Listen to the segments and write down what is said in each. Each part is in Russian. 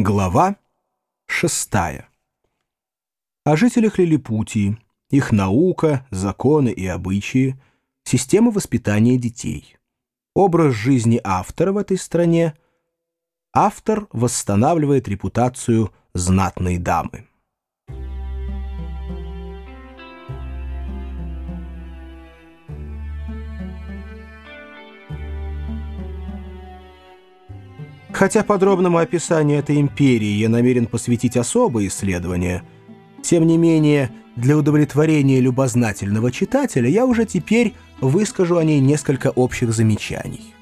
Глава шестая. О жителях Лилипутии, их наука, законы и обычаи, система воспитания детей, образ жизни автора в этой стране. Автор восстанавливает репутацию знатной дамы. Хотя подробному описанию этой империи я намерен посвятить особые исследования, тем не менее, для удовлетворения любознательного читателя я уже теперь выскажу о ней несколько общих замечаний.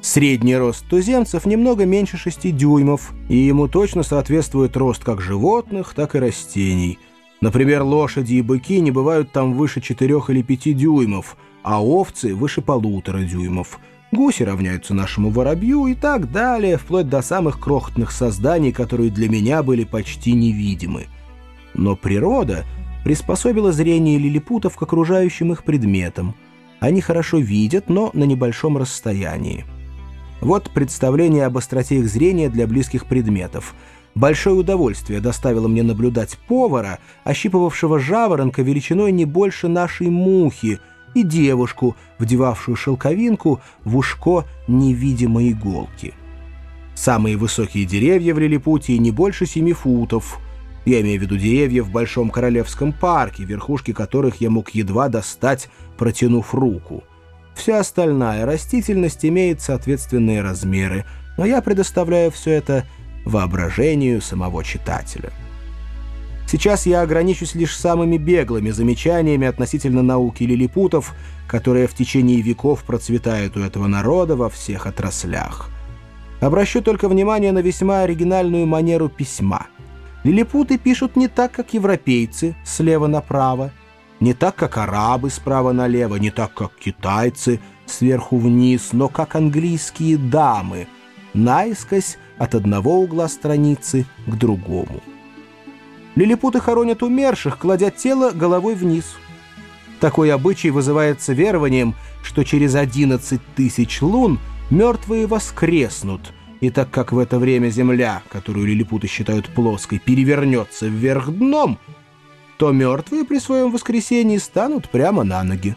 Средний рост туземцев немного меньше 6 дюймов, и ему точно соответствует рост как животных, так и растений. Например, лошади и быки не бывают там выше 4 или 5 дюймов, а овцы выше полутора дюймов – Гуси равняются нашему воробью и так далее, вплоть до самых крохотных созданий, которые для меня были почти невидимы. Но природа приспособила зрение лилипутов к окружающим их предметам. Они хорошо видят, но на небольшом расстоянии. Вот представление об остроте их зрения для близких предметов. Большое удовольствие доставило мне наблюдать повара, ощипывавшего жаворонка величиной не больше нашей мухи — и девушку, вдевавшую шелковинку в ушко невидимой иголки. Самые высокие деревья в Лилипутии не больше семи футов. Я имею в виду деревья в Большом Королевском парке, верхушки которых я мог едва достать, протянув руку. Вся остальная растительность имеет соответственные размеры, но я предоставляю все это воображению самого читателя. Сейчас я ограничусь лишь самыми беглыми замечаниями относительно науки лилипутов, которая в течение веков процветает у этого народа во всех отраслях. Обращу только внимание на весьма оригинальную манеру письма. Лилипуты пишут не так, как европейцы, слева направо, не так, как арабы справа налево, не так, как китайцы сверху вниз, но как английские дамы, наискось от одного угла страницы к другому. Лилипуты хоронят умерших, кладя тело головой вниз. Такой обычай вызывается верованием, что через 11 тысяч лун мертвые воскреснут, и так как в это время земля, которую лилипуты считают плоской, перевернется вверх дном, то мертвые при своем воскресении станут прямо на ноги.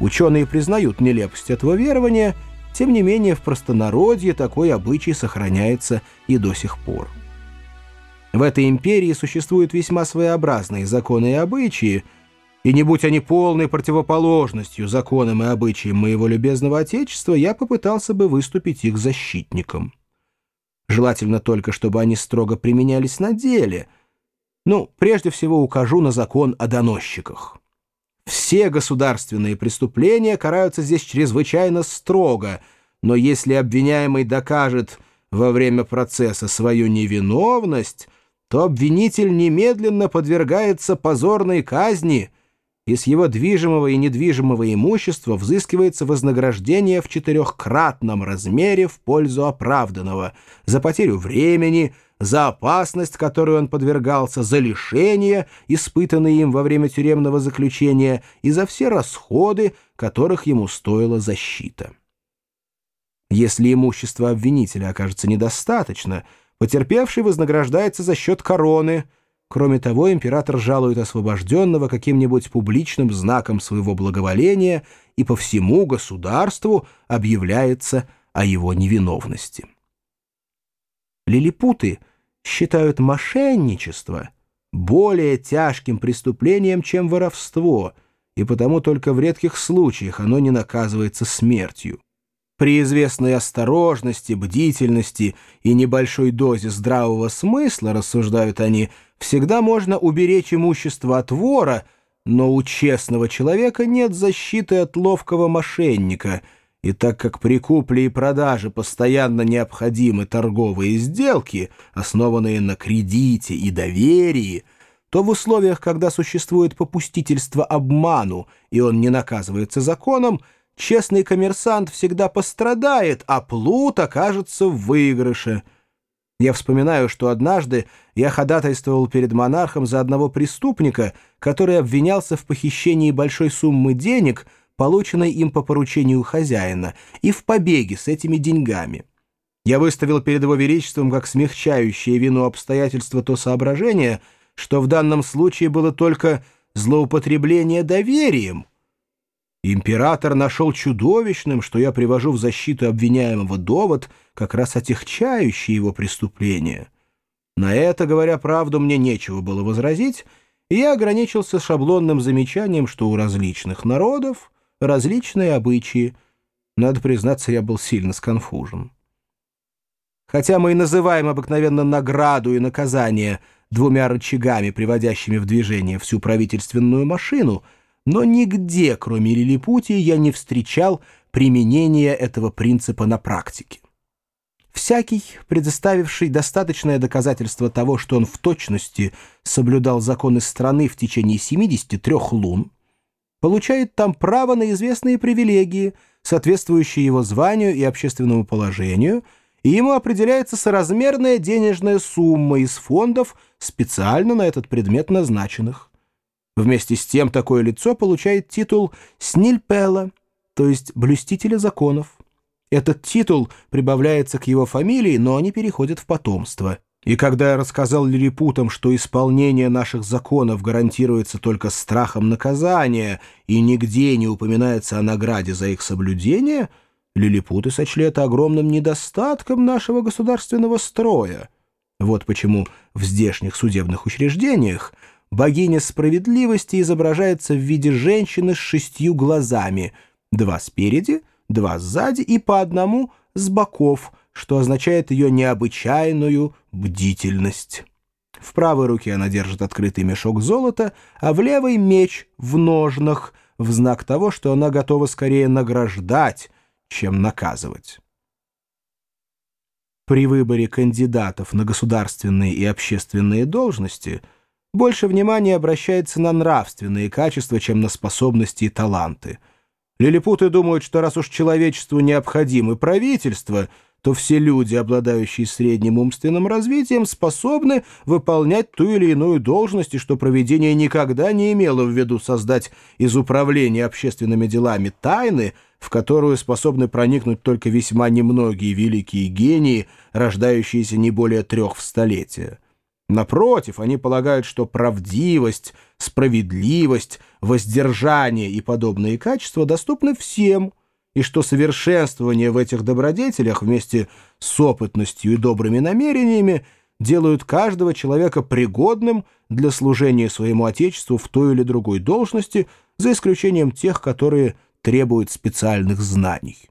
Ученые признают нелепость этого верования, тем не менее в простонародье такой обычай сохраняется и до сих пор. В этой империи существуют весьма своеобразные законы и обычаи, и не будь они полной противоположностью законам и обычаям моего любезного Отечества, я попытался бы выступить их защитником. Желательно только, чтобы они строго применялись на деле. Ну, прежде всего укажу на закон о доносчиках. Все государственные преступления караются здесь чрезвычайно строго, но если обвиняемый докажет во время процесса свою невиновность, то обвинитель немедленно подвергается позорной казни, и с его движимого и недвижимого имущества взыскивается вознаграждение в четырехкратном размере в пользу оправданного за потерю времени, за опасность, которой он подвергался, за лишения, испытанные им во время тюремного заключения, и за все расходы, которых ему стоила защита. Если имущество обвинителя окажется недостаточно – Потерпевший вознаграждается за счет короны. Кроме того, император жалует освобожденного каким-нибудь публичным знаком своего благоволения и по всему государству объявляется о его невиновности. Лилипуты считают мошенничество более тяжким преступлением, чем воровство, и потому только в редких случаях оно не наказывается смертью. При известной осторожности, бдительности и небольшой дозе здравого смысла, рассуждают они, всегда можно уберечь имущество от вора, но у честного человека нет защиты от ловкого мошенника, и так как при купле и продаже постоянно необходимы торговые сделки, основанные на кредите и доверии, то в условиях, когда существует попустительство обману, и он не наказывается законом, честный коммерсант всегда пострадает, а плут окажется в выигрыше. Я вспоминаю, что однажды я ходатайствовал перед монархом за одного преступника, который обвинялся в похищении большой суммы денег, полученной им по поручению хозяина, и в побеге с этими деньгами. Я выставил перед его величеством как смягчающее вину обстоятельства то соображение, что в данном случае было только злоупотребление доверием. Император нашел чудовищным, что я привожу в защиту обвиняемого довод, как раз отягчающий его преступление. На это, говоря правду, мне нечего было возразить, и я ограничился шаблонным замечанием, что у различных народов различные обычаи. Надо признаться, я был сильно сконфужен. Хотя мы и называем обыкновенно награду и наказание двумя рычагами, приводящими в движение всю правительственную машину, но нигде, кроме Лилипутии, я не встречал применения этого принципа на практике. Всякий, предоставивший достаточное доказательство того, что он в точности соблюдал законы страны в течение 73 лун, получает там право на известные привилегии, соответствующие его званию и общественному положению – и ему определяется соразмерная денежная сумма из фондов, специально на этот предмет назначенных. Вместе с тем такое лицо получает титул «снильпела», то есть «блюстителя законов». Этот титул прибавляется к его фамилии, но не переходит в потомство. И когда я рассказал лилипутам, что исполнение наших законов гарантируется только страхом наказания и нигде не упоминается о награде за их соблюдение – Лилипуты сочли это огромным недостатком нашего государственного строя. Вот почему в здешних судебных учреждениях богиня справедливости изображается в виде женщины с шестью глазами, два спереди, два сзади и по одному с боков, что означает ее необычайную бдительность. В правой руке она держит открытый мешок золота, а в левой — меч в ножнах, в знак того, что она готова скорее награждать, чем наказывать. При выборе кандидатов на государственные и общественные должности больше внимания обращается на нравственные качества, чем на способности и таланты. Лилипуты думают, что раз уж человечеству необходимо правительство — то все люди, обладающие средним умственным развитием, способны выполнять ту или иную должность, и что проведение никогда не имело в виду создать из управления общественными делами тайны, в которую способны проникнуть только весьма немногие великие гении, рождающиеся не более трех в столетие. Напротив, они полагают, что правдивость, справедливость, воздержание и подобные качества доступны всем – и что совершенствование в этих добродетелях вместе с опытностью и добрыми намерениями делают каждого человека пригодным для служения своему Отечеству в той или другой должности, за исключением тех, которые требуют специальных знаний.